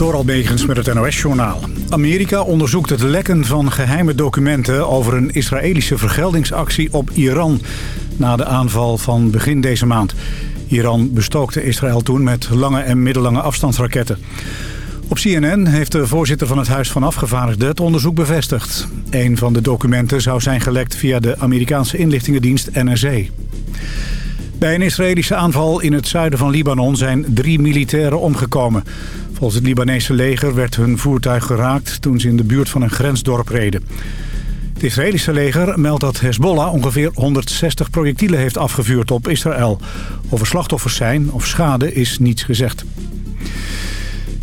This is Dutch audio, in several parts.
Door Almegens met het NOS-journaal. Amerika onderzoekt het lekken van geheime documenten... over een Israëlische vergeldingsactie op Iran... na de aanval van begin deze maand. Iran bestookte Israël toen met lange en middellange afstandsraketten. Op CNN heeft de voorzitter van het Huis van Afgevaardigden het onderzoek bevestigd. Een van de documenten zou zijn gelekt via de Amerikaanse inlichtingendienst NSA. Bij een Israëlische aanval in het zuiden van Libanon zijn drie militairen omgekomen. Volgens het Libanese leger werd hun voertuig geraakt toen ze in de buurt van een grensdorp reden. Het Israëlische leger meldt dat Hezbollah ongeveer 160 projectielen heeft afgevuurd op Israël. Of er slachtoffers zijn of schade is niets gezegd.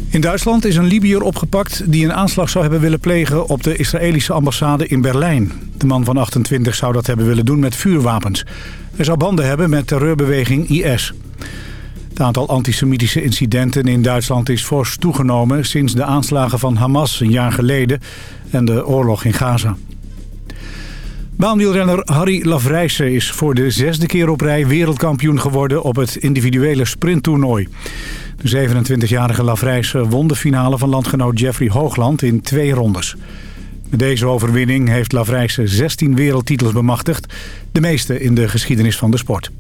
In Duitsland is een Libiër opgepakt die een aanslag zou hebben willen plegen op de Israëlische ambassade in Berlijn. De man van 28 zou dat hebben willen doen met vuurwapens. Hij zou banden hebben met terreurbeweging IS. Het aantal antisemitische incidenten in Duitsland is fors toegenomen... sinds de aanslagen van Hamas een jaar geleden en de oorlog in Gaza. Baanwielrenner Harry Lavrijsen is voor de zesde keer op rij wereldkampioen geworden op het individuele sprinttoernooi. De 27-jarige Lavrijsen won de finale van landgenoot Jeffrey Hoogland in twee rondes. Met deze overwinning heeft Lavrijsen 16 wereldtitels bemachtigd, de meeste in de geschiedenis van de sport.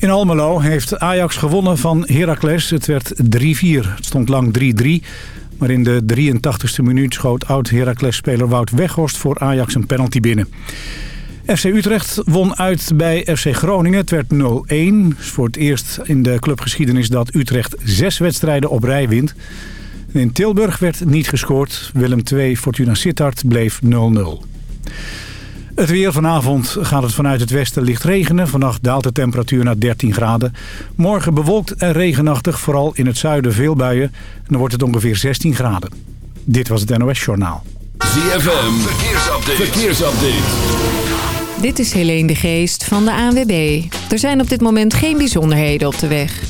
In Almelo heeft Ajax gewonnen van Heracles. Het werd 3-4. Het stond lang 3-3. Maar in de 83ste minuut schoot oud-Heracles-speler Wout Weghorst voor Ajax een penalty binnen. FC Utrecht won uit bij FC Groningen. Het werd 0-1. voor het eerst in de clubgeschiedenis dat Utrecht zes wedstrijden op rij wint. In Tilburg werd niet gescoord. Willem II Fortuna Sittard bleef 0-0. Het weer vanavond gaat het vanuit het westen licht regenen. Vannacht daalt de temperatuur naar 13 graden. Morgen bewolkt en regenachtig, vooral in het zuiden veel buien. En dan wordt het ongeveer 16 graden. Dit was het NOS Journaal. ZFM, verkeersupdate. verkeersupdate. Dit is Helene de Geest van de ANWB. Er zijn op dit moment geen bijzonderheden op de weg.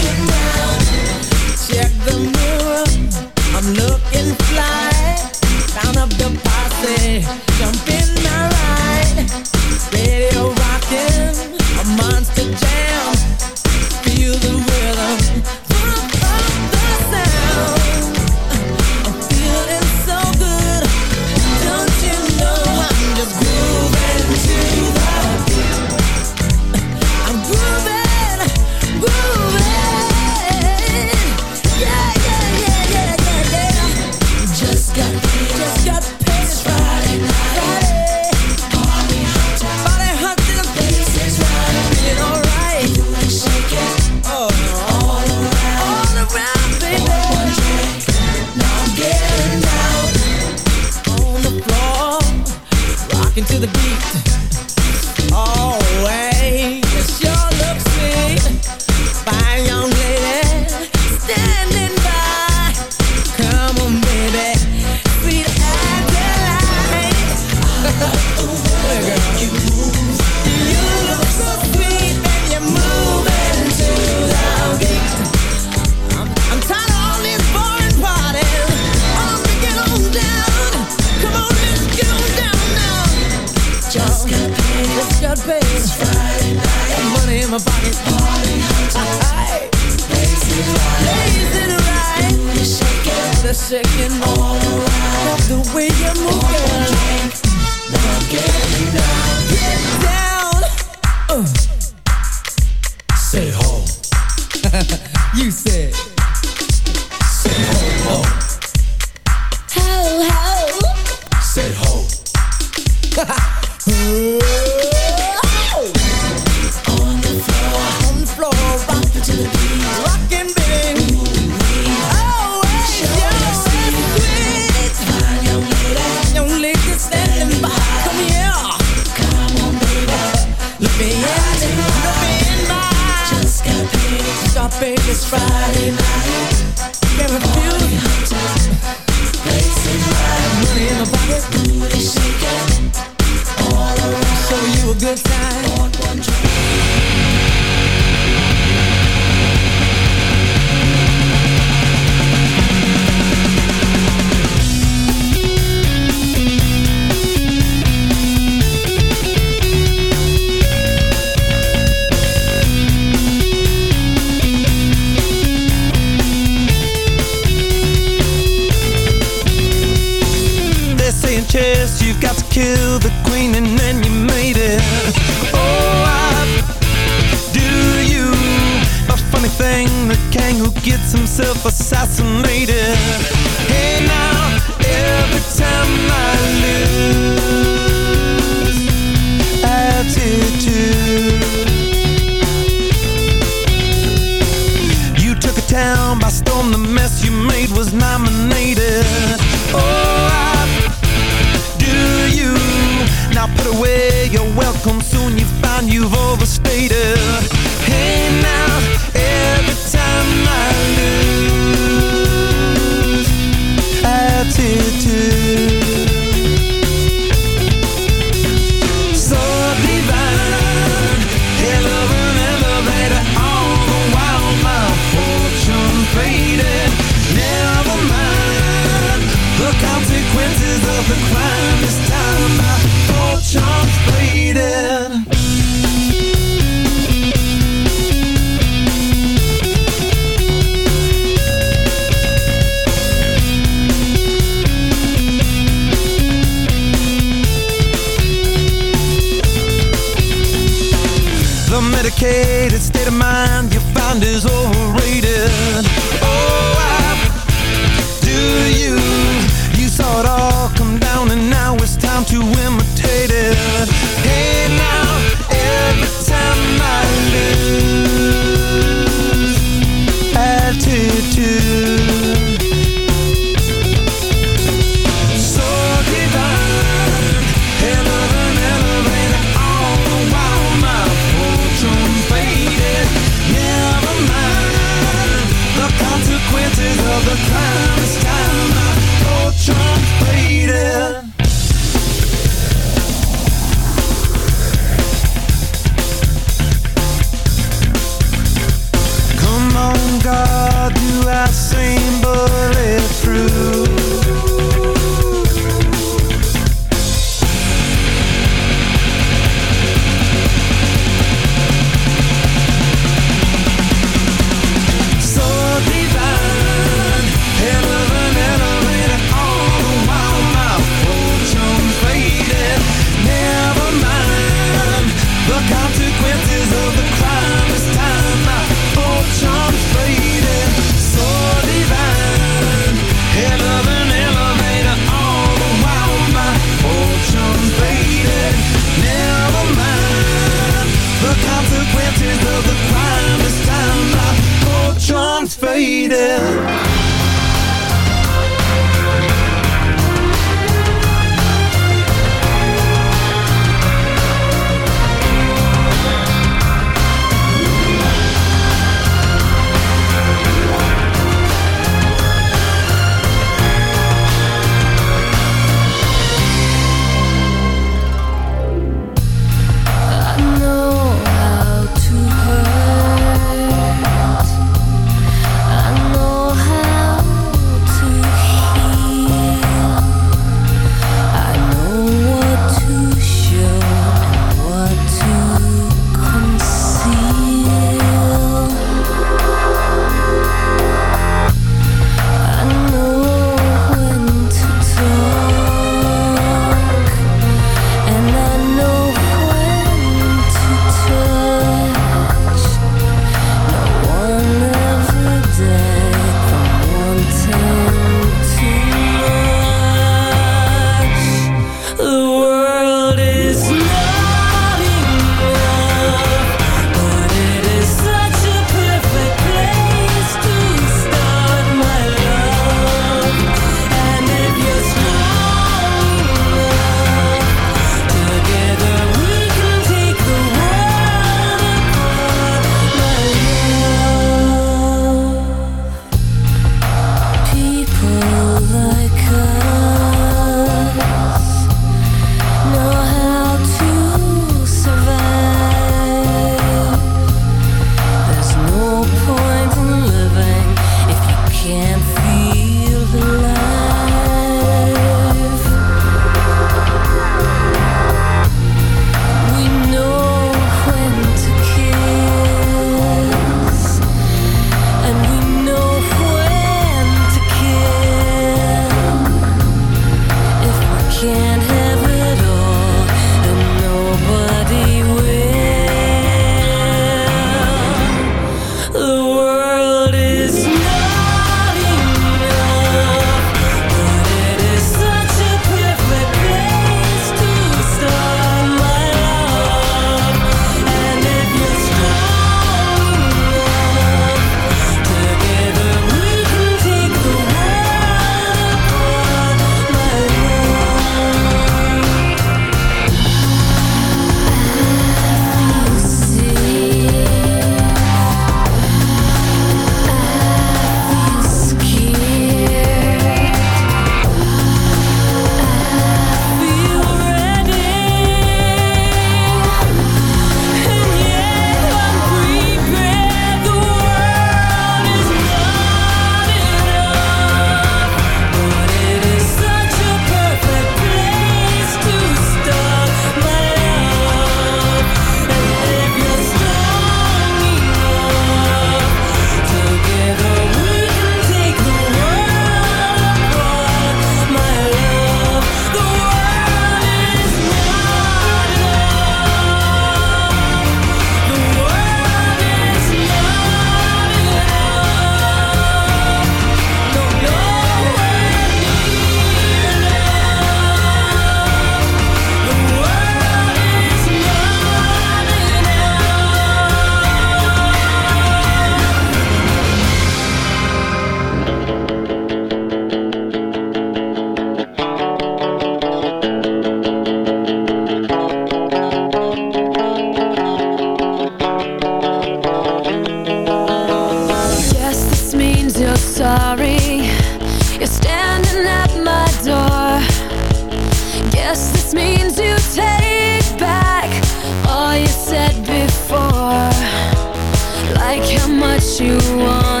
you want.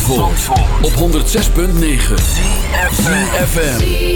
Zandvoort, op 106.9 CFFM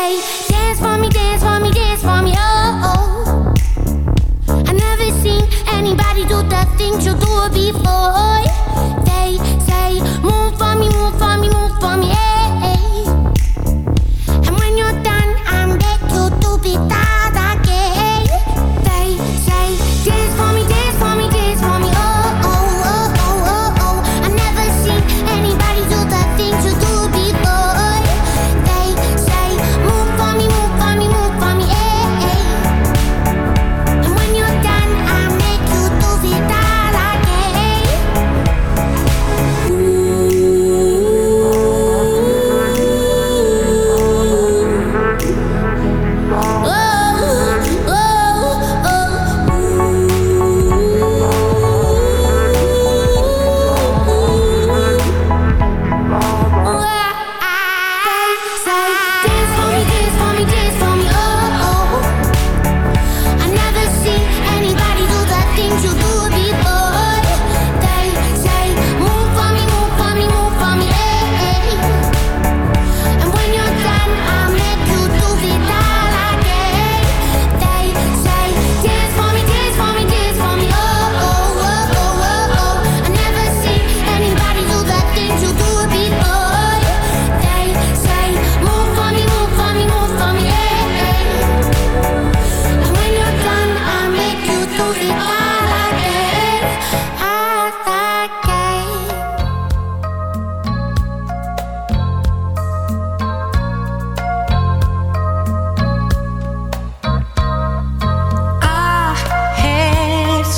say, dance for me, dance for me, dance for me, oh, oh. I never seen anybody do the things you do before. They say, move for me, move for me, move for me, hey, hey. And when you're done, I'm back to do be done.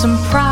some pride.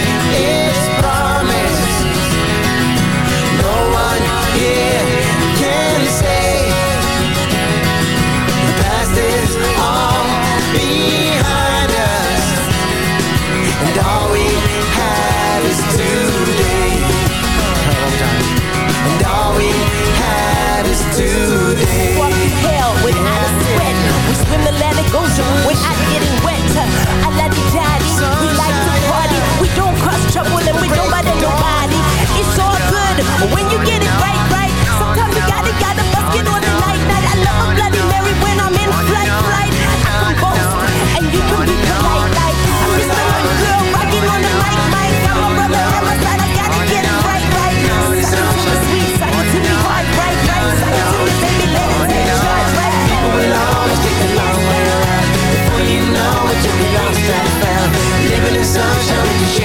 I love you, daddy. We like to party. We don't cause trouble and we don't bother nobody. It's all good when you get it right, right. Sometimes we gotta, gotta bust it on